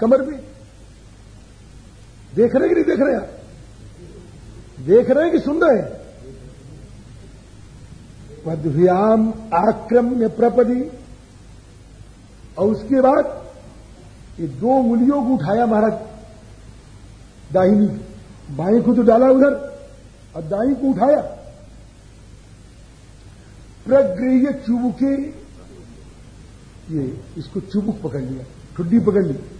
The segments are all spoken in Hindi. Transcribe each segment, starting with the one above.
कमर में देख रहे कि नहीं देख रहे आप देख रहे हैं कि सुन रहे हैं? पदभ्याम आक्रम्य प्रपदी। और उसके बाद ये दो उंगलियों को उठाया महाराज। दाहिनी। बाई को तो डाला उधर, और दाई को उठाया। प्रगृह चुबुके। ये, इसको चुबुक पकड़ लिया, ठुड्डी पकड़ ली।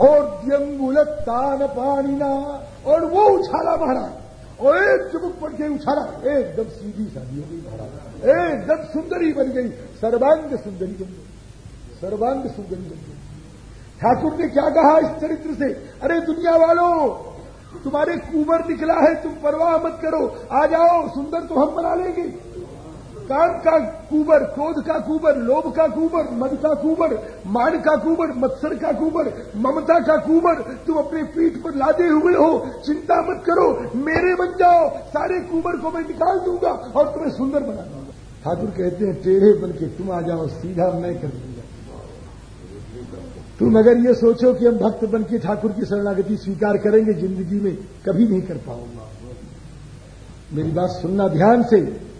और द्यंगुल तान पानीना और वो उछाला महाराज और एक चुबुक पड़ के उछाला। एकदम सीधी शादी हो गई महाराज। एकदम सुंदरी बन गई। सर्वांग सुंदरी बन गई। सर्वांग सुंदरी बन गई। ठाकुर ने क्या कहा इस चरित्र से? अरे दुनिया वालों, तुम्हारे कुबर निकला है, तुम परवाह मत करो। आ जाओ, सुंदर तो हम बना लेंगे। काम का कुबर, क्रोध का कुबर, लोभ का कुबर मद का कुबर, मान का कुबर, मत्सर का कुबर, ममता का कुबर, तुम अपने पीठ पर लादे हुए हो। चिंता मत करो, मेरे बन जाओ। सारे कुबर को मैं निकाल दूँगा और तुम्हें सुंदर बना दूँगा। ठाकुर कहते हैं, टेढ़े बन के तुम आ जाओ, सीधा मैं कर दूँगा। तुम अगर ये सोचो कि हम भक्त बन के ठाकुर की शरणागति स्वीकार करेंगे, ज़िंदगी में कभी नहीं कर पाऊँगा। मेरी बात सुनना ध्यान से।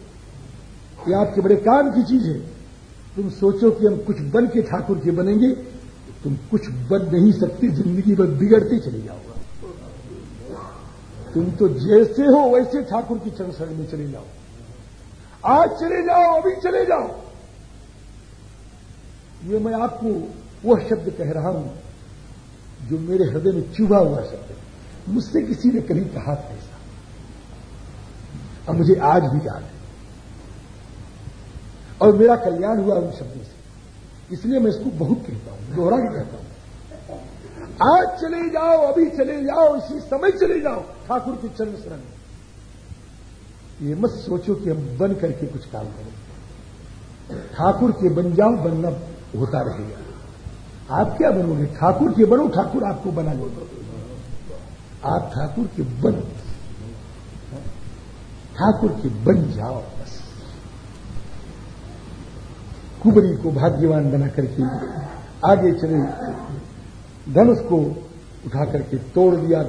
ये आपके बड़े काम की चीज़ है। तुम सोचो कि हम कुछ बन के ठाकुर के बनेंगे, तुम कुछ बन नहीं सकते, ज़िंदगी में बिगड़ते चले जाओगे। तुम तो जैसे हो वैसे ठाकुर की चरण में चले जाओ। आज चले जाओ, अभी चले जाओ। ये मैं आपको वह शब्द कह रहा हूँ, जो मेरे हृदय में चुभा हुआ शब्द है। मुझसे किसी ने कभी कहा था ऐसा। और मुझे आज भी याद है। और मेरा कल्याण हुआ उन शब्दों से। इसलिए मैं इसको बहुत कहता हूँ, दोहरा के कहता हूँ। आज चले जाओ, अभी चले जाओ, इसी समय चले जाओ। ठाकुर के चरण शरण ये मत सोचो कि हम बन करके कुछ काम करें। ठाकुर के बन जाओ, बनना होता रहेगा। आप क्या बनोगे? ठाकुर के बनो, ठाकुर आपको बना लेगा आप ठाकुर के बन। ठाकुर के बन जाओ बस कुबरी को भाग्यवान बना करके आगे चले। धनुष को उठा करके तोड़ दिया,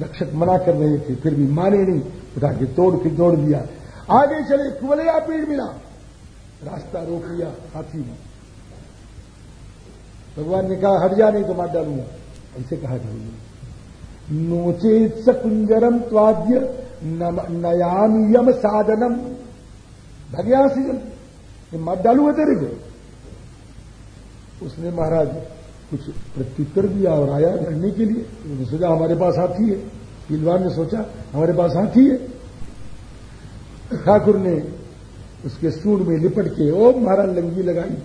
रक्षक मना कर रहे थे, फिर भी माने नहीं, उठा के तोड़ के तोड़ दिया। आगे चले, कुबलिया पेड़ मिला। रास्ता रोक लिया, हाथी ने। भगवान ने कहा, हट जा, नहीं तो मार डालूँगा। ऐसे कहा था नोचेत सकुंजरम त्वाद्य नयाम यम साधनम। भगया से ये मार डालूँगा तेरे को। उसने महाराज कुछ प्रत्युत्तर दिया और आया लड़ने के लिए। उसने सोचा, हमारे पास हाथी है। पीलवान ने सोचा, हमारे पास हाथी है। ठाकुर ने उसके सूर में लिपट के, ओ महाराज, लंगी लगाई।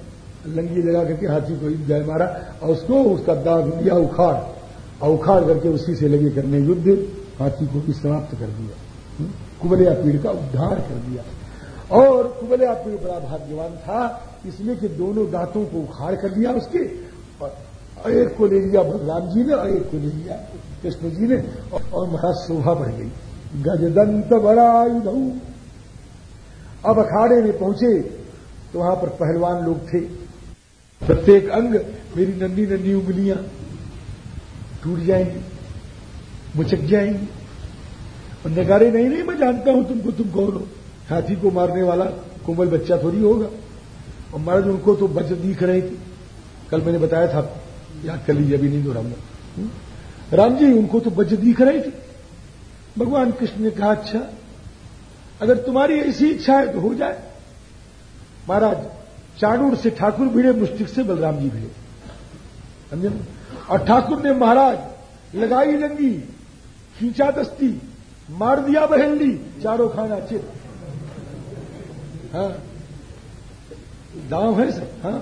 लंगी लगा करके हाथी को जय मारा और उसको उसका दाग दिया, उखाड़। और उखाड़ करके उसी से लगे करने युद्ध। हाथी को भी समाप्त कर दिया। कुबलिया पीड़ का उद्धार कर दिया। और कुबलिया पीड़ बड़ा भाग्यवान था, इसलिए कि दोनों दांतों को उखाड़ कर दिया उसके और एक को ले लिया बलराम जी ने और एक को ले लिया कृष्ण जी ने और महाराज शोभा बढ़ गई। गजदंत बड़ायुध अब अखाड़े में पहुँचे तो वहाँ पर पहलवान लोग थे। प्रत्येक अंग मेरी नन्नी नन्नी उंगलियाँ टूट जाएँगी, मुचक जाएँगी। और नगारे, नहीं नहीं, मैं जानता हूँ तुमको, तुम कौन हो? हाथी को मारने वाला कोमल बच्चा थोड़ी होगा। और महाराज, उनको तो बच दिख रहे थे। कल मैंने बताया था, याद कर लीजिए, अभी नहीं दोहराऊँगा। राम जी, उनको तो बच दिख रहे थे। भगवान कृष्ण ने कहा अच्छा अगर तुम्हारी ऐसी इच्छा है तो हो जाए। महाराज, चाणूर से ठाकुर भिड़े मुस्टिक से बलराम जी भिड़े। समझे? और ठाकुर ने महाराज, लगाई लंगी, खींचा दस्ती, मार दिया बहेली, चारों खाना चित। हाँ। दाव है सर हाँ।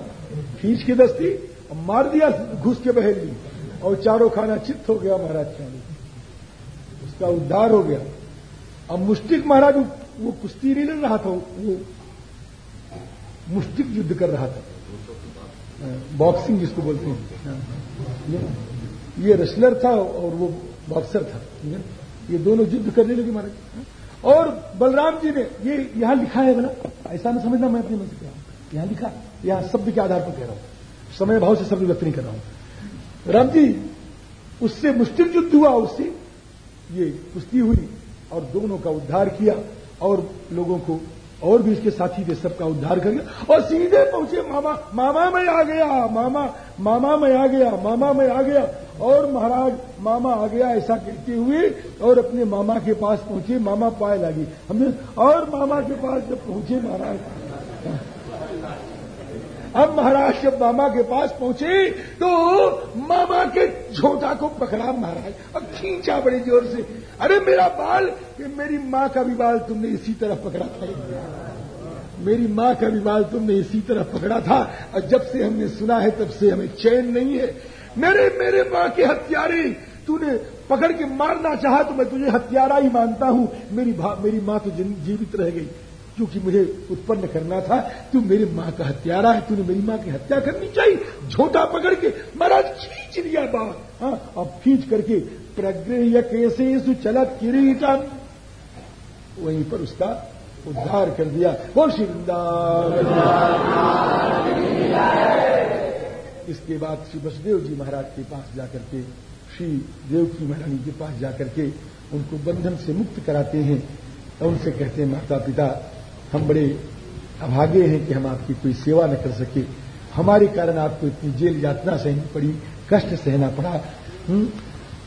खींच के दस्ती और मार दिया, घुस के बहेली। और चारों खाना चित्त हो गया महाराज चाणू उसका उद्धार हो गया। अब मुस्टिक महाराज, वो कुश्ती नहीं लड़ रहा था, वो मुस्टिक युद्ध कर रहा था। बॉक्सिंग जिसको बोलते हैं। ये रेसलर था और वो बॉक्सर था ये दोनों युद्ध करने लगे महाराज। और बलराम जी ने ये यहाँ लिखा है बोला, ऐसा ना समझना मैं अपनी मन से कह रहा हूँ। यहाँ लिखा यहाँ शब्द के आधार पर कह रहा हूँ। समय भाव से शब्द व्यक्त नहीं कर रहा हूँ। राम जी, उससे मुश्किल युद्ध हुआ, उससे ये कुश्ती हुई और दोनों का उद्धार किया और लोगों को और भी इसके साथी थे, सबका उद्धार कर गया और सीधे पहुँचे, मामा मामा मैं आ गया, मामा मामा मैं आ गया, मामा मैं आ गया। और महाराज, मामा आ गया, ऐसा कहते हुए और अपने मामा के पास पहुँचे, मामा पाए लगी। हमने, और मामा के पास जब पहुँचे महाराज, अब महाराज जब मामा के पास पहुँचे तो मामा के झोटा को पकड़ा महाराज, अब खींचा बड़े ज़ोर से। अरे मेरा बाल, कि मेरी माँ का भी बाल तुमने इसी तरह पकड़ा था। मेरी माँ का भी बाल तुमने इसी तरह पकड़ा था, और जब से हमने सुना है, तब से हमें चैन नहीं है। मेरे मेरे माँ के हत्यारे, तूने पकड़ के मारना चाहा तो मैं तुझे हत्यारा ही मानता हूँ। मेरी मेरी माँ तो जीवित रह गई, क्योंकि मुझे उत्पन्न करना था। तू मेरी माँ का हत्यारा है, तूने मेरी माँ की हत्या करनी चाहिए। झोटा पकड़ के महाराज खींच लिया बात हाँ अब खींच करके प्रग्रह कैसे चलत किरीटम। वहीं पर उसका उद्धार कर दिया। वो शिवदार इसके बाद श्री वसुदेव जी महाराज के पास जाकर के, श्री देवकी महारानी के पास जाकर के उनको बंधन से मुक्त कराते हैं और उनसे कहते हैं माता पिता हम बड़े अभागे हैं कि हम आपकी कोई सेवा न कर सके हमारे कारण आपको इतनी जेल यातना सहनी पड़ी, कष्ट सहना पड़ा हुँ? हम्म?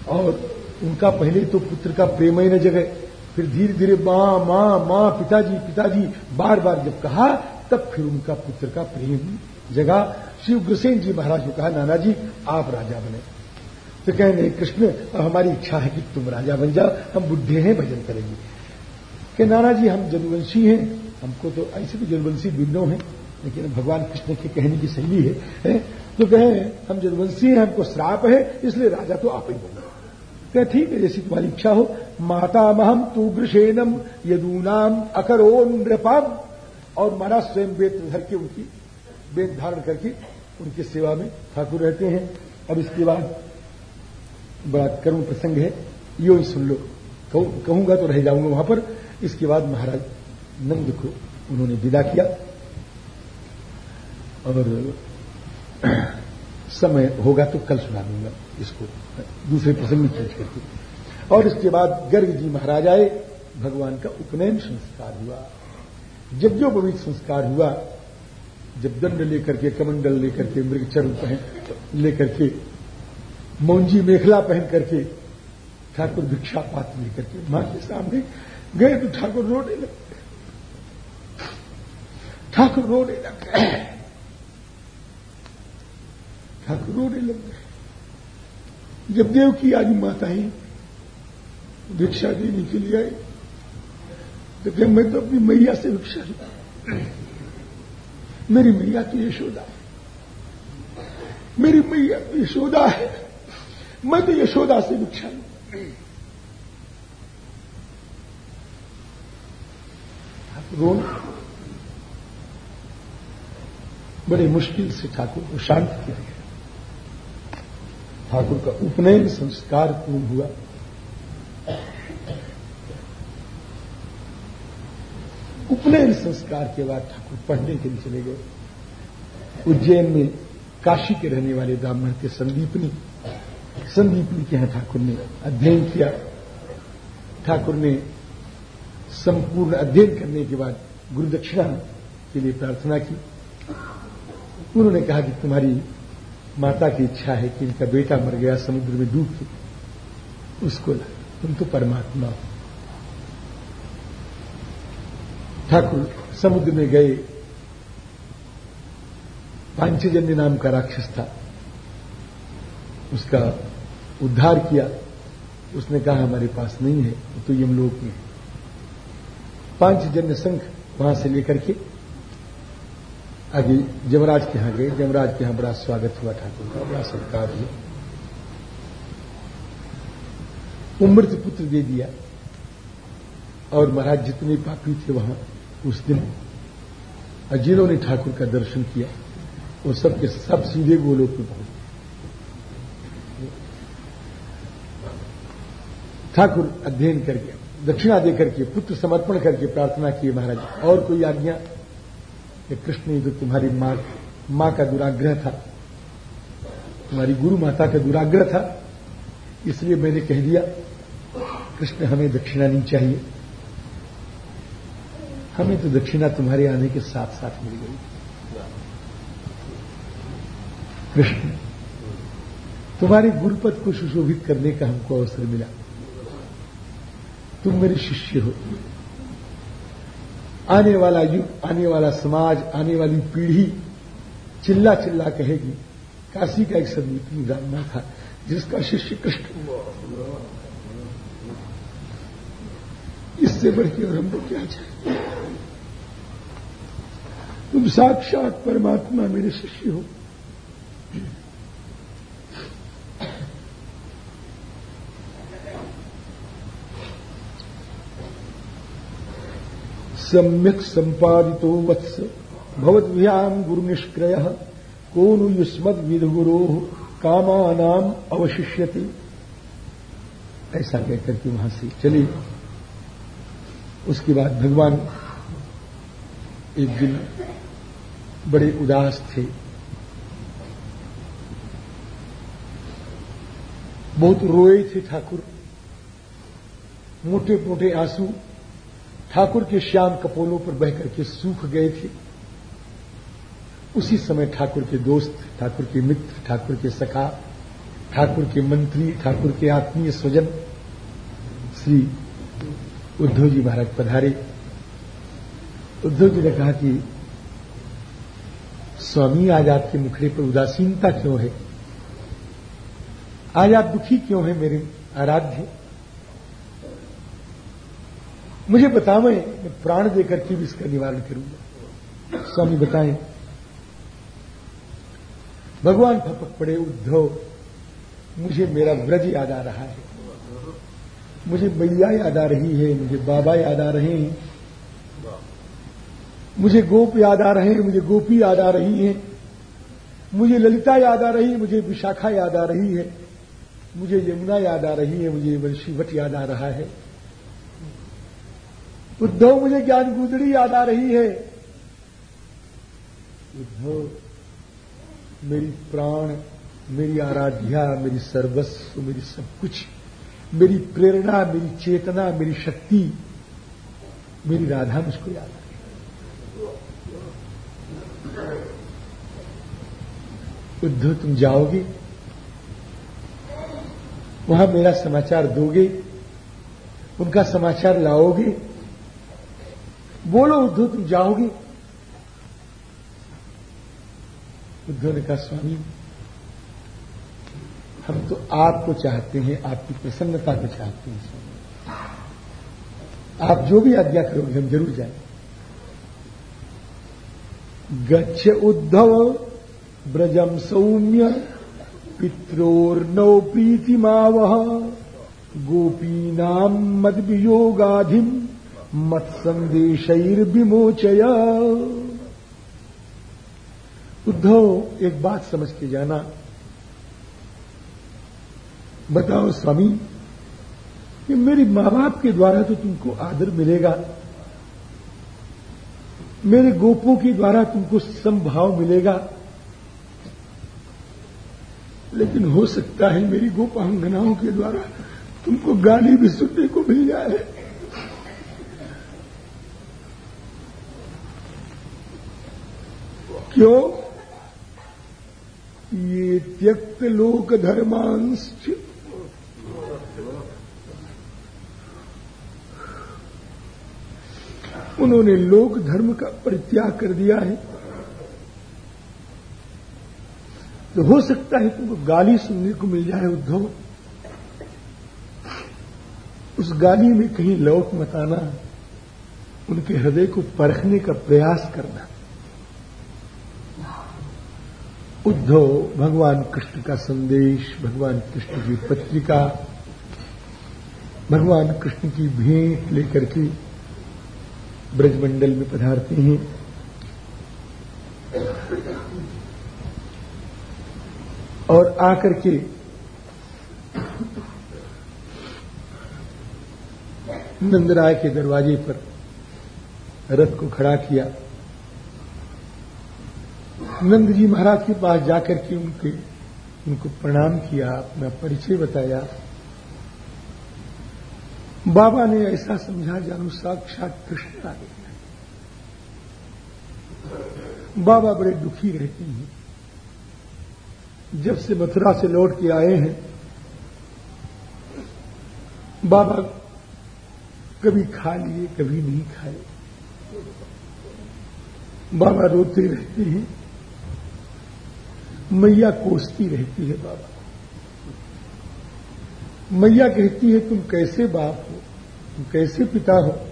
और उनका पहले तो पुत्र का प्रेम ही न जगह फिर धीरे धीरे माँ माँ माँ, पिताजी पिताजी बार बार जब कहा, तब फिर उनका पुत्र का प्रेम जगा शिव गुसेन जी महाराज को कहा नाना जी आप राजा बने। तो कहे नहीं कृष्ण हमारी इच्छा है कि तुम राजा बन जाओ हम बुढ़े हैं भजन करेंगे। कि नाना जी हम जनवंशी हैं हमको तो ऐसे भी जनवंशी बिन्नो हैं लेकिन भगवान कृष्ण के कहने की शैली है, है? तो कहे हम जनवंशी हैं हमको श्राप है इसलिए राजा तो आप ही बनो। कहे ठीक है जैसी तुम्हारी इच्छा हो। माता महम तू गृषेनम यदूनाम अकरो नृपाम और मारा स्वयं वेद धर के उनकी वेद धारण करके उनकी सेवा में ठाकुर रहते हैं। अब इसके बाद बड़ा कर्म प्रसंग है। यो ही सुन लो। कहूँगा तो रह जाऊँगा वहाँ पर। इसके बाद महाराज नंद को उन्होंने विदा किया। और समय होगा तो कल सुना दूँगा इसको। दूसरे प्रसंग में खींच करके और इसके बाद गर्ग जी महाराज आए। भगवान का उपनयन संस्कार हुआ। जब जो पवित्र संस्कार हुआ जब दंड लेकर के कमंडल लेकर के मृगचर पहन, लेकर के मौंजी मेखला पहन करके ठाकुर भिक्षा पात्र लेकर के माँ के सामने गए तो ठाकुर रोने लगे। ठाकुर रोने लग। गए ठाकुर रोने लग। गए जब देव की आदि माताएँ भिक्षा देने के लिए आई तो मैं तो अपनी मैया से भिक्षा ली। मेरी मैया तो यशोदा मेरी मैया यशोदा है। मैं तो यशोदा से भिक्षा ली। रोना बड़े मुश्किल से ठाकुर को शांत किया गया। ठाकुर का उपनयन संस्कार पूर्ण हुआ। उपनयन संस्कार के बाद ठाकुर पढ़ने के लिए चले गए। उज्जैन में काशी के रहने वाले ब्राह्मण थे संदीपनी। संदीपनी के यहाँ ठाकुर ने अध्ययन किया। ठाकुर ने संपूर्ण अध्ययन करने के बाद गुरु दक्षिणा के लिए प्रार्थना की। उन्होंने कहा कि तुम्हारी माता की इच्छा है कि इनका बेटा मर गया, समुद्र में डूब के उसको ला। तुम तो परमात्मा हो। ठाकुर समुद्र में गए। पांचजन्य नाम का राक्षस था। उसका उद्धार किया। उसने कहा, हमारे पास नहीं है तो यमलोक में पांचजन्य संघ वहाँ से लेकर के आगे जमराज के यहाँ गए। जमराज के यहाँ बड़ा स्वागत हुआ ठाकुर का, बड़ा सत्कार हुआ। उमृत पुत्र दे दिया और महाराज जितने पापी थे वहाँ उस दिन जिन्होंने ठाकुर का दर्शन किया वो सबके सब सीधे गोलोक में पहुँच। ठाकुर अध्ययन करके, दक्षिणा देकर के पुत्र समर्पण करके प्रार्थना किए महाराज, और कोई आज्ञा? कि कृष्ण जो तुम्हारी माँ माँ का दुराग्रह था, तुम्हारी गुरु माता का दुराग्रह था, इसलिए मैंने कह दिया, कृष्ण हमें दक्षिणा नहीं चाहिए। हमें तो दक्षिणा तुम्हारे आने के साथ साथ मिल गई। कृष्ण, तुम्हारे गुरुपद को सुशोभित करने का हमको अवसर मिला। तुम मेरे शिष्य हो। आने वाला युग, आने वाला समाज, आने वाली पीढ़ी चिल्ला चिल्ला कहेगी, काशी का एक सदनीति जानना था, जिसका शिष्य कृष्ण इससे बढ़ और हमको क्या चाहिए? तुम साक्षात परमात्मा मेरे शिष्य हो। सम्यक संपादितो वत्स। भवद्भ्याम गुरु निष्क्रय। को नु युष्मद विध गुरो कामानाम अवशिष्यति। ऐसा कहकर के वहाँ से चली उसके बाद भगवान एक दिन बड़े उदास थे। बहुत रोए थे ठाकुर। मोटे मोटे आँसू ठाकुर के श्याम कपोलों पर बह करके सूख गए थे। उसी समय ठाकुर के दोस्त, ठाकुर के मित्र, ठाकुर के सखा, ठाकुर के मंत्री, ठाकुर के आत्मीय स्वजन, श्री उद्धव जी महाराज पधारे। उद्धव जी ने कहा कि, स्वामी, आज आपके मुखड़े पर उदासीनता क्यों है? आज आप दुखी क्यों है मेरे आराध्य? मुझे बता मैं प्राण देकर के भी इसका निवारण करूँगा? स्वामी, बताएँ। भगवान फपक पड़े, उद्धव, मुझे मेरा व्रज याद आ रहा है। मुझे मैया याद आ रही है, मुझे बाबा याद आ रहे हैं। मुझे गोप याद आ रहे हैं, मुझे गोपी याद आ रही है। मुझे ललिता याद आ रही है मुझे विशाखा याद आ रही है। मुझे यमुना याद आ रही है, मुझे वंशीवट याद आ रहा है। उद्धव, मुझे ज्ञान गुदड़ी याद आ रही है। उद्धव, मेरी प्राण, मेरी आराध्या, मेरी सर्वस्व, मेरी सब कुछ। मेरी प्रेरणा, मेरी चेतना, मेरी शक्ति, मेरी राधा मुझको याद आ रही उद्धव तुम जाओगे, वहाँ मेरा समाचार दोगे, उनका समाचार लाओगे, बोलो उद्धव तुम जाओगे। उद्धव ने कहा, स्वामी हम तो आपको चाहते हैं, आपकी प्रसन्नता को चाहते हैं। आप जो भी आज्ञा करोगे, हम ज़रूर जाएँ गच्छ उद्धव ब्रजम सौम्य पित्रोर्नौ प्रीतिमावह गोपीनाम मद वियोगाधिम मत संदेशैर्विमोचय उद्धव, एक बात समझ के जाना। बताओ स्वामी कि मेरे माँ बाप के द्वारा तो तुमको आदर मिलेगा। मेरे गोपों के द्वारा तुमको संभाव मिलेगा। लेकिन हो सकता है मेरी गोपांगनाओं के द्वारा तुमको गाली भी सुनने को मिल जाए। क्यों? ये त्यक्त लोक धर्मांश उन्होंने लोक धर्म का परित्याग कर दिया है। तो हो सकता है तुमको गाली सुनने को मिल जाए उद्धव। उस गाली में कहीं लौट मताना उनके हृदय को परखने का प्रयास करना। उद्धव, भगवान कृष्ण का संदेश, भगवान कृष्ण की पत्रिका, भगवान कृष्ण की भेंट लेकर के ब्रजमंडल में पधारते हैं। और आकर के नंदराय के दरवाजे पर रथ को खड़ा किया। नंद जी महाराज के पास जाकर के उनके, उनको प्रणाम किया, अपना परिचय बताया। बाबा ने ऐसा समझा जानो साक्षात कृष्ण आ गया बाबा बड़े दुखी रहते हैं। जब से मथुरा से लौट के आए हैं, बाबा कभी खा लिए, कभी नहीं खाए। बाबा रोते रहते हैं। मैया कोसती रहती है बाबा मैया कहती है, तुम कैसे बाप हो? तुम कैसे पिता हो?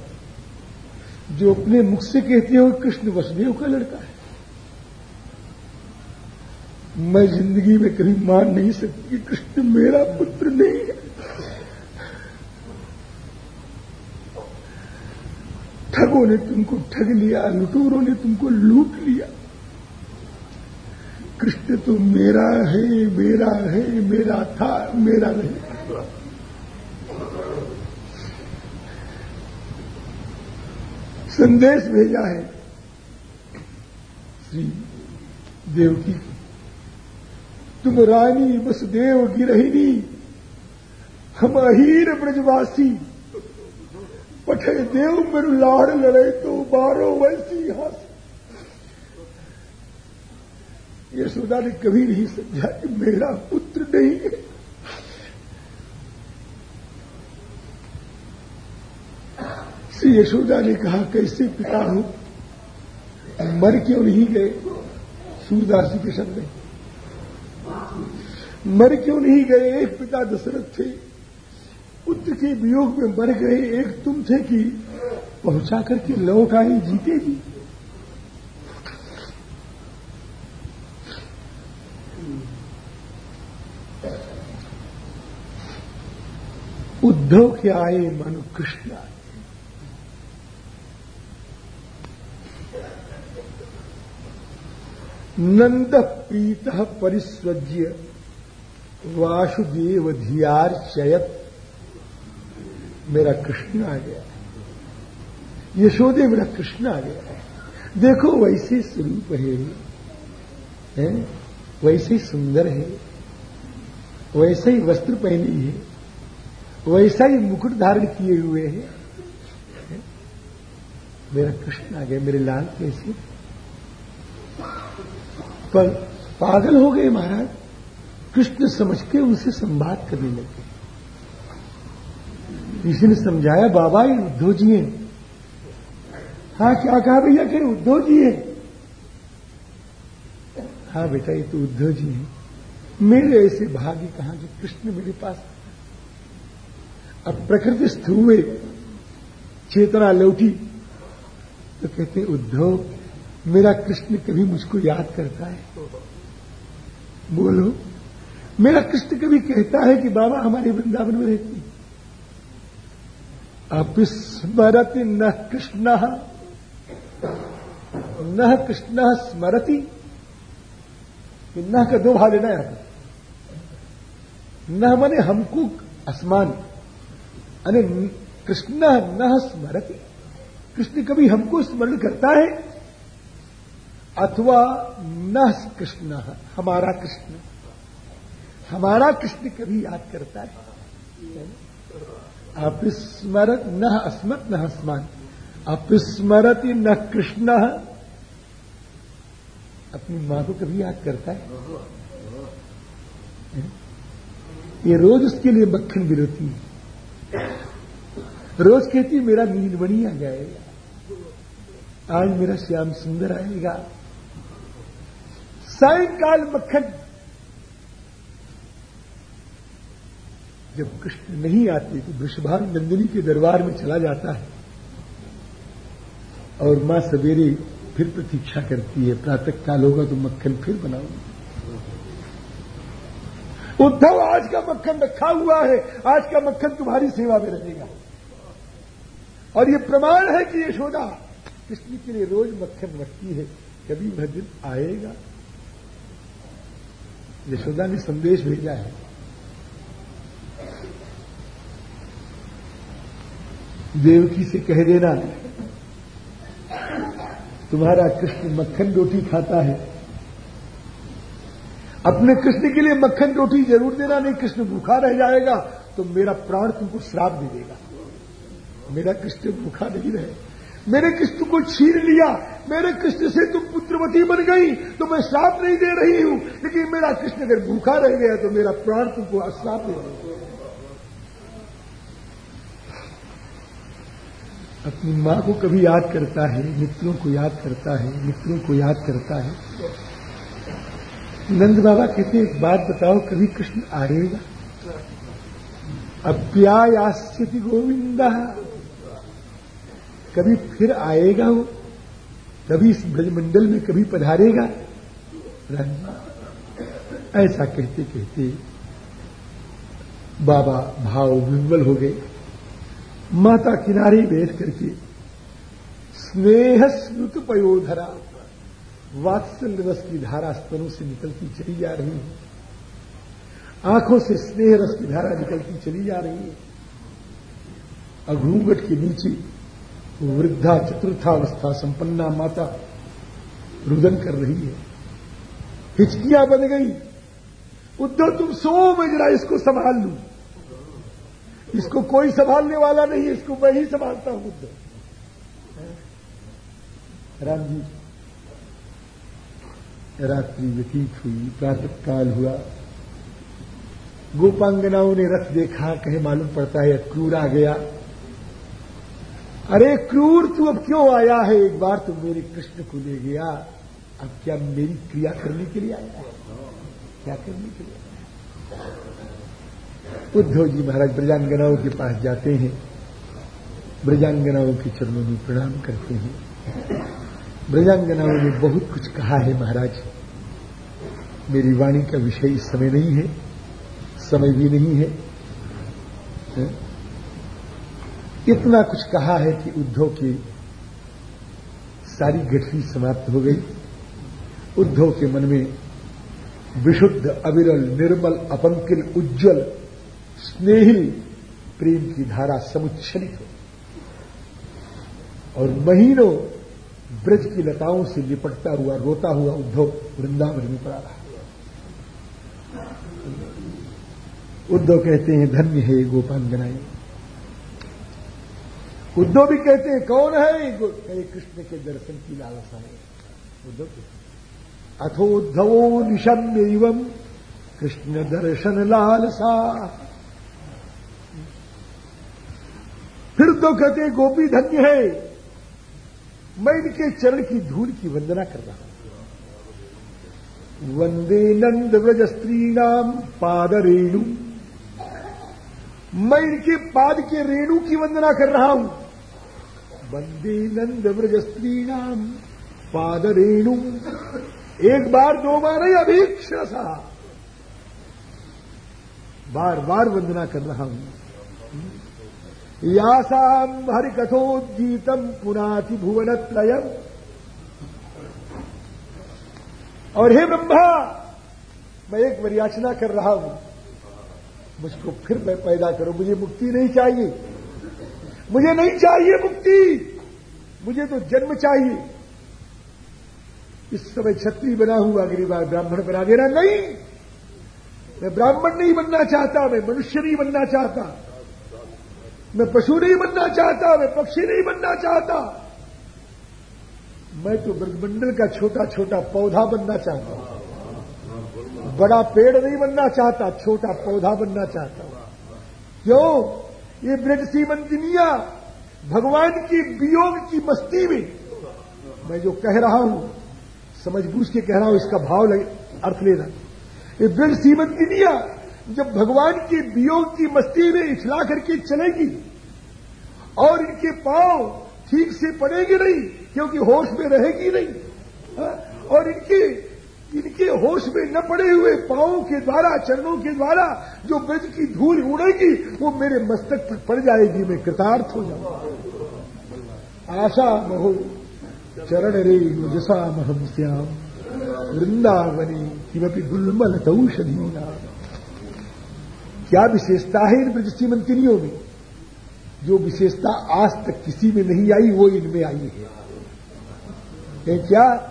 जो अपने मुख से कहते हो कृष्ण वसुदेव का लड़का है। मैं ज़िंदगी में कभी मान नहीं सकती कृष्ण मेरा पुत्र नहीं है। ठगों ने तुमको ठग लिया, लुटोरों ने तुमको लूट लिया। कृष्ण तो मेरा है मेरा है, मेरा था, मेरा नहीं। संदेश भेजा है। श्री देवकी, तुम रानी वसुदेव गिरहिनी हम अहीर ब्रजवासी। पठे देव मेरु लाड़ लड़े तो बारो वैसी हासी। यशोदा ने कभी नहीं समझा कि मेरा पुत्र नहीं है। श्री यशोदा ने कहा, कैसे पिता हूँ? मर क्यों नहीं गए सूरदास जी के शब्द मर क्यों नहीं गए? एक पिता दशरथ थे। पुत्र के वियोग में मर गए। एक तुम थे कि पहुँचा करके लौट आए जीते जी उद्धव के आए मनु कृष्ण आए नंद प्रीत परिस्वज्य वासुदेव धियार चयत मेरा कृष्ण आ गया। यशोदे मेरा कृष्ण आ गया। है देखो वैसे स्वरूप है, है? वैसे सुंदर है वैसा ही वस्त्र पहनी है वैसा ही मुकुट धारण किए हुए है? मेरा कृष्ण आ गया। मेरे लाल कैसे? पर पागल हो गए महाराज। कृष्ण समझ के उनसे संवाद करने लगे। किसी ने समझाया, बाबा, ये उद्धव जी हैं। हाँ क्या कहा भैया? कह उद्धव जी हैं। हाँ बेटा, ये तो उद्धव जी हैं। मेरे ऐसे भाग्य कहा जो कृष्ण मेरे पास अब प्रकृति स्थ हुए चेतना लौटी। तो कहते उद्धव मेरा कृष्ण कभी मुझको याद करता है। बोलो। मेरा कृष्ण कभी कहता है कि बाबा हमारे वृंदावन में रहती। अपिस्मरति न कृष्ण न कृष्ण स्मरति, न का दो भाग लेना है। न मने हमको असमान, अने कृष्ण न स्मरति। कृष्ण कभी हमको स्मरण करता है अथवा न कृष्ण, हमारा कृष्ण। हमारा कृष्ण कभी याद करता है? अपिस्मरत न अस्मत न अस्मान। अपिस्मरति न कृष्ण। अपनी माँ को कभी याद करता है? ये रोज उसके लिए मक्खन बिरोती है। रोज कहती मेरा नीलमणि आ जाएगा। आज मेरा श्याम सुंदर आएगा। सायंकाल मक्खन। जब कृष्ण नहीं आते तो वृषभान नंदिनी के दरबार में चला जाता है। और माँ सवेरे फिर प्रतीक्षा करती है प्रातः काल होगा तो मक्खन फिर बनाऊँगी। उद्धव, आज का मक्खन रखा हुआ है, आज का मक्खन तुम्हारी सेवा में रहेगा और ये प्रमाण है कि यशोदा, कृष्ण के लिए रोज मक्खन रखती है, कभी वह दिन आएगा। यशोदा ने संदेश भेजा है। देवकी से कह देना, तुम्हारा कृष्ण मक्खन रोटी खाता है। अपने कृष्ण के लिए मक्खन रोटी ज़रूर देना, नहीं कृष्ण भूखा रह जाएगा तो मेरा प्राण तुमको श्राप दे देगा। मेरा कृष्ण भूखा नहीं रहे। मेरे कृष्ण को छीन लिया मेरे कृष्ण से तुम पुत्रवती बन गई तो मैं श्राप नहीं दे रही हूँ। लेकिन मेरा कृष्ण अगर भूखा रह गया तो मेरा प्राण तुमको अश्राप दे अपनी माँ को कभी याद करता है, मित्रों को याद करता है, मित्रों को याद करता है। नंद बाबा कहते एक बात बताओ, कभी कृष्ण आएगा अप्यायास्यति गोविंदा। कभी फिर आएगा वो? कभी इस ब्रजमंडल में कभी पधारेगा? ऐसा कहते कहते बाबा भाव विवल हो गए। माता किनारे बैठ करके स्नेह स्मृत पयोधरा वात्सल्य रस की धारा स्तनों से निकलती चली जा रही है। आँखों से स्नेह रस की धारा निकलती चली जा रही है। अघूंगट के नीचे वृद्धा चतुर्थावस्था संपन्ना माता रुदन कर रही है। हिचकियाँ बन गई। उद्धव, तुम सो, मैं जरा इसको संभाल लू। इसको कोई संभालने वाला नहीं है, इसको मैं ही संभालता हूँ, उद्धव। राम जी, रात्रि व्यतीत हुई प्रातः काल हुआ। गोपांगनाओं ने रथ देखा, कहे मालूम पड़ता है क्रूर आ गया। अरे क्रूर, तू अब क्यों आया है? एक बार तू मेरे कृष्ण को ले गया। अब क्या मेरी क्रिया करने के लिए आया है? क्या करने के लिए उद्धव जी महाराज ब्रजांगनाओं के पास जाते हैं। ब्रजांगनाओं के चरणों में प्रणाम करते हैं। ब्रजांगनाओं ने बहुत कुछ कहा है महाराज। मेरी वाणी का विषय इस समय नहीं है। समय भी नहीं है। इतना कुछ कहा है कि उद्धव की सारी गठरी समाप्त हो गई। उद्धव के मन में विशुद्ध, अविरल, निर्मल, अपंकिल, उज्जवल स्नेही प्रेम की धारा समुच्छलित हो। और महीनों ब्रज की लताओं से लिपटता हुआ, रोता हुआ उद्धव वृंदावन में पड़ा रहा। उद्धव कहते हैं, धन्य है गोपांगनाएँ। उद्धव भी कहते हैं, कौन है कहे, कृष्ण के दर्शन की लालसा है। उद्धव अथोद्धवो निशम एवं कृष्ण दर्शन लालसा। फिर तो कहते गोपी धन्य है। मैं इनके चरण की धूल की वंदना कर रहा हूँ। वंदे नंद व्रज स्त्री नाम पाद रेणु। मैं इनके पाद के रेणु की वंदना कर रहा हूँ। वंदे नंद व्रज स्त्री नाम पाद रेणु एक बार, दो बार ही अभीक्षण सा। बार बार वंदना कर रहा हूँ। यासाम हरिकथोद्गीतम पुनाति भुवन त्रयम और हे ब्रह्मा, मैं एक बार वरियाचना कर रहा हूँ। मुझको फिर मैं पैदा करो, मुझे मुक्ति नहीं चाहिए। मुझे नहीं चाहिए मुक्ति। मुझे तो जन्म चाहिए। इस समय छत्री बना हुआ अगली बार ब्राह्मण बना देना नहीं। मैं ब्राह्मण नहीं बनना चाहता, मैं मनुष्य नहीं बनना चाहता। मैं पशु नहीं बनना चाहता, मैं पक्षी नहीं बनना चाहता। मैं तो ब्रजमंडल का छोटा छोटा पौधा बनना चाहता हूँ। बड़ा पेड़ नहीं बनना चाहता, छोटा पौधा बनना चाहता हूँ। क्यों? ये ब्रज सीमंतिनिया भगवान की वियोग की मस्ती में मैं जो कह रहा हूँ, समझ बूझ के कह रहा हूँ, इसका भाव लगे, अर्थ लेना ये ब्रज सीमंतिनिया जब भगवान के वियोग की मस्ती में इछला करके चलेगी, और इनके पाँव ठीक से पड़ेंगे नहीं, क्योंकि होश में रहेगी नहीं हाँ? और इनके इनके होश में न पड़े हुए पांवों के द्वारा, चरणों के द्वारा जो ब्रज की धूल उड़ेगी, वो मेरे मस्तक पर पड़ जाएगी, मैं कृतार्थ हो जाऊँगा। आशा महो, चरण रे युजसा महम श्याम। वृंदावनी किमपि गुलमल तौषधीना क्या विशेषता है इन ब्रज मंत्रियों में? जो विशेषता आज तक किसी में नहीं आई, वो इनमें आई है क्या?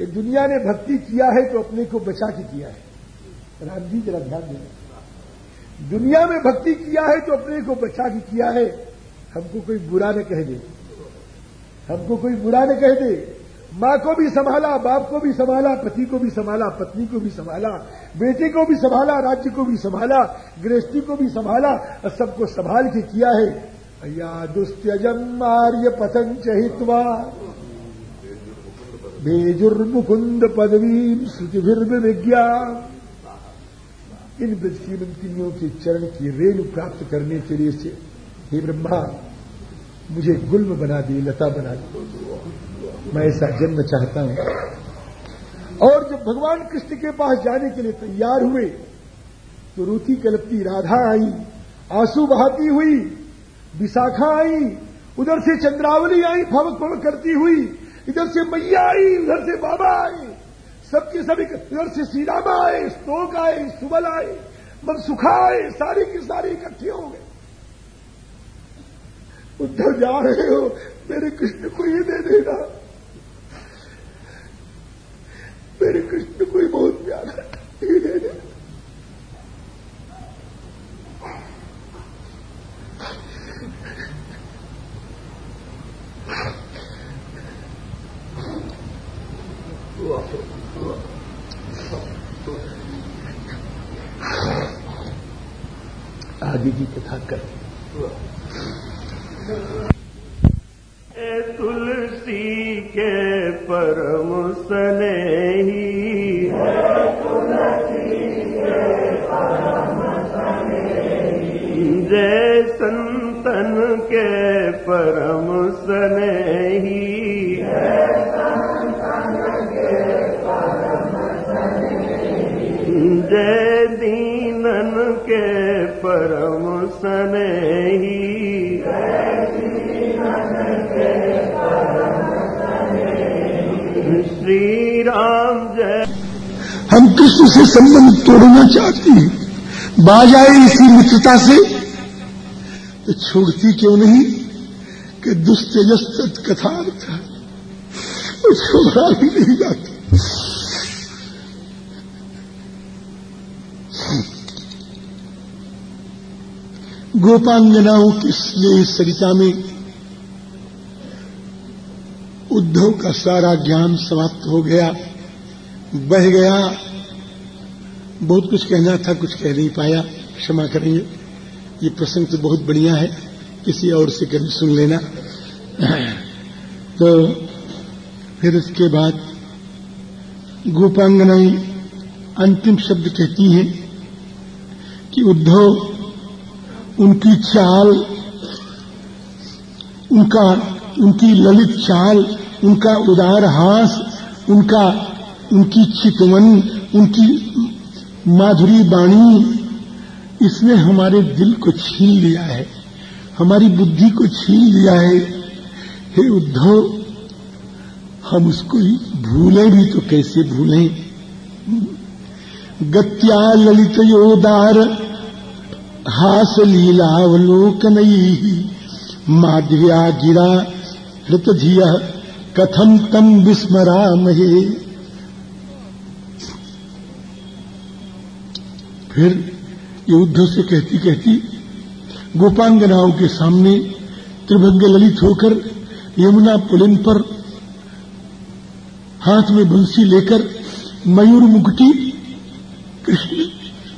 कि दुनिया ने भक्ति किया है तो अपने को बचा के किया है। राम जी जरा ध्यान देना। दुनिया में भक्ति किया है तो अपने को बचा के किया है। हमको कोई बुरा न कह दे। हमको कोई बुरा न कह दे। माँ को भी संभाला, बाप को भी संभाला, पति को भी संभाला, पत्नी को भी संभाला, बेटे को भी संभाला, राज्य को भी संभाला, गृहस्थी को भी संभाला, और सबको संभाल के किया है। या दुस्त्यजम आर्य पतंग चहित्वा बेजुर्मुकुंद पदवी श्रुतिभिर्भ विज्ञान इन श्रीमंतियों के चरण की रेणु प्राप्त करने के लिए से, हे ब्रह्मा, मुझे गुल्म बना दी, लता बना दी। मैं ऐसा जन्म चाहता हूँ। और जब भगवान कृष्ण के पास जाने के लिए तैयार हुए तो रोती कलपती राधा आई, आँसू बहाती हुई, विशाखा आई, उधर से चंद्रावली आई फवक फवक करती हुई इधर से मैया आई, इधर से बाबा आए सबके सभी इधर से श्री रामा आए स्तोक आए, सुबल आए, मनसुखा आए, सारी की सारी इकट्ठे हो गए। उधर जा रहे हो, मेरे कृष्ण को ये दे देना। मेरे कृष्ण हम कृष्ण से संबंध तोड़ना चाहती हैं। बाज आए इसी मित्रता से। तो छोड़ती क्यों नहीं? कि दुस्तेजस कथा छोड़ा भी नहीं जाती। गोपांगनाओं की स्नेह सरिता में उद्धव का सारा ज्ञान समाप्त हो गया। बह गया। बहुत कुछ कहना था, कुछ कह नहीं पाया। क्षमा करेंगे। ये प्रसंग तो बहुत बढ़िया है। किसी और से कभी सुन लेना। तो फिर उसके बाद गोपांगनाएँ अंतिम शब्द कहती हैं कि, उद्धव, उनकी चाल, उनका, उनकी ललित चाल, उनका उदार हास, उनका उनकी चितवन, उनकी माधुरी वाणी इसने हमारे दिल को छीन लिया है, हमारी बुद्धि को छीन लिया है। हे उद्धव, हम उसको भूलें भी तो कैसे भूलें? गत्या ललित योदार, हास लीलावलोकन माधव्या गिरा हृतधिय कथम तम विस्मरामहे। फिर ये उद्धव से कहती कहती गोपांगनाओं के सामने त्रिभंग ललित होकर यमुना पुलिन पर हाथ में बंसी लेकर मयूर मुकुटी कृष्ण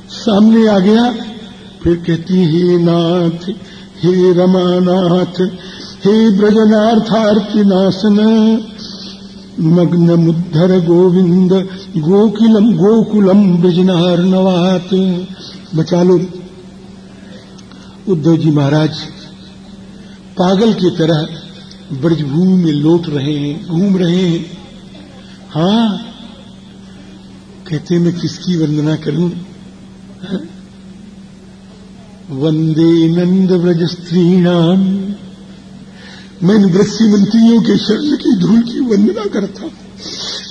सामने आ गया। फिर कहती, हे नाथ, हे रमानाथ, हे ब्रजनार्थार्थी नाशन मग्न मुद्धर गोविंद गोकुलम गोकुलम ब्रजनार्नवात बचा लो। उद्धव जी महाराज, पागल की तरह ब्रजभूमि में लौट रहे हैं, घूम रहे हैं। हाँ कहते मैं किसकी वंदना करूँ? हाँ? वंदे नंद व्रज स्त्रीणाम मैं इन व्रसी मंत्रियों के शरण की धूल की वंदना करता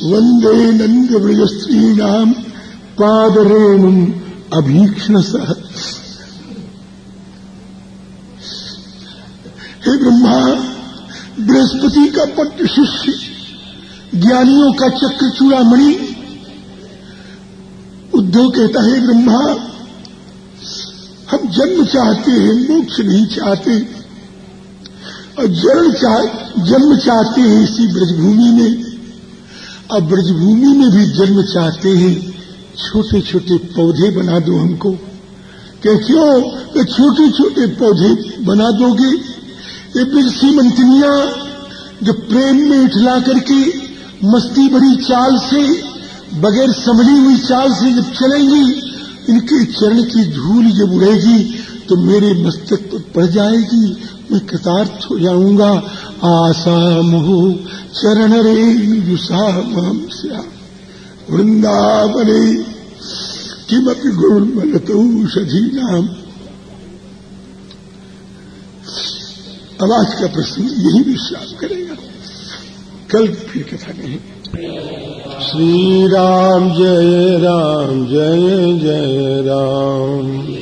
वंदे नंद व्रज नाम पाद रेणुम अभीक्षण सह। हे ब्रह्मा, बृहस्पति का पट्ट शिष्य, ज्ञानियों का चक्र चूड़ामणि। उद्धव कहता है, ब्रह्मा, हम जन्म चाहते हैं, मोक्ष नहीं चाहते। और जन्म चाह, जन्म चाहते हैं इसी ब्रजभूमि में। अब ब्रजभूमि में भी जन्म चाहते हैं छोटे छोटे पौधे बना दो हमको। क्या क्यों? कि छोटे छोटे पौधे बना दोगे। ये ब्रज सीमंतनिया जो प्रेम में उठला करके मस्ती भरी चाल से, बगैर संभली हुई चाल से जब चलेंगी, इनके चरण की धूल जब उड़ेगी तो मेरे मस्तक पर पड़ जाएगी। मैं कृतार्थ हो जाऊँगा। आसाम हो चरण रे श्या वृंदावने, किमपि गुरुमलतौषधि नाम अब आज का प्रश्न यही विश्वास करेगा। कल फिर कथा नहीं। श्री राम जय राम, जय जय राम।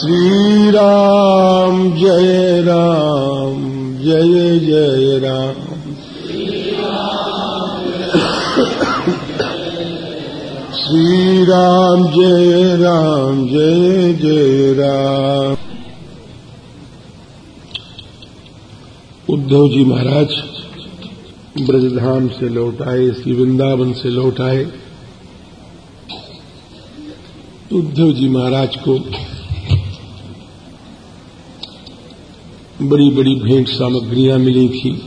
श्री राम जय राम, जय जय राम। श्री राम जय राम, जय जय राम। उद्धव जी महाराज, ब्रजधाम से लौट आए, श्री वृंदावन से लौट आए। उद्धव जी महाराज को बड़ी बड़ी भेंट सामग्रियाँ मिली थी।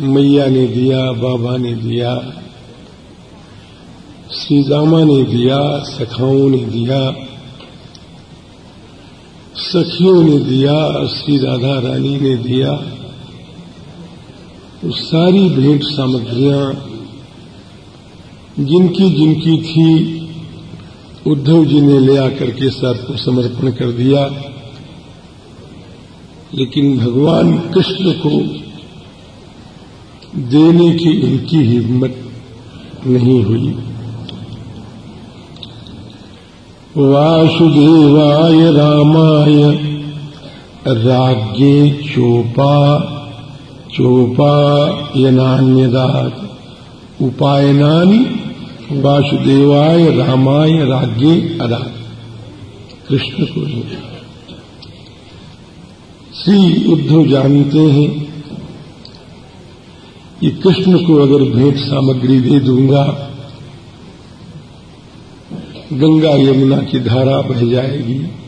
मैया ने दिया, बाबा ने दिया श्री रामा ने दिया, सखाओं ने दिया, सखियों ने दिया, श्री राधा रानी ने दिया। वो सारी भेंट सामग्रियाँ जिनकी जिनकी थी उद्धव जी ने ले आकर के सबको समर्पण कर दिया। लेकिन भगवान कृष्ण को देने की इनकी हिम्मत नहीं हुई। वासुदेवाय रामाय राज्ञे चोपा चोपा चोपायनान्यदात उपायनानि वासुदेवाय रामाय राज्ञे अदा। कृष्ण को ही। श्री उद्धव जानते हैं कि कृष्ण को अगर भेंट सामग्री दे दूँगा, गंगा यमुना की धारा बह जाएगी।